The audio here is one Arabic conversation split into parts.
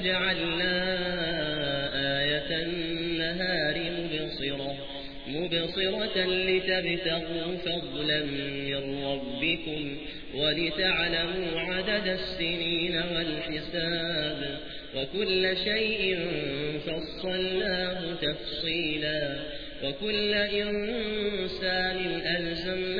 وجعلنا آية النهار مبصرة مبصرة لتبتغوا فضلا من ربكم ولتعلموا عدد السنين والحساب وكل شيء فصلناه تفصيلا وكل إنسان ألزمناه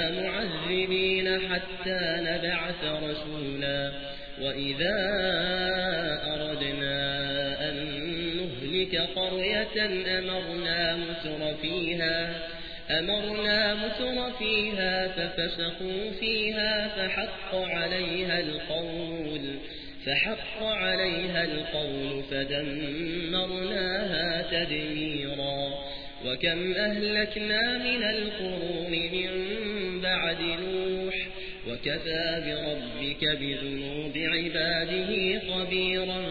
معذبين حتى نبعث رسولا وإذا أردنا أن نهلك قرية أمرنا متر فيها أمرنا متر فيها ففسقوا فيها فحق عليها القول فحق عليها القول فدمرناها تدميرا. وكم أهلكنا من القرون من بعد نوح وكفى بربك بذنوب عباده خبيرا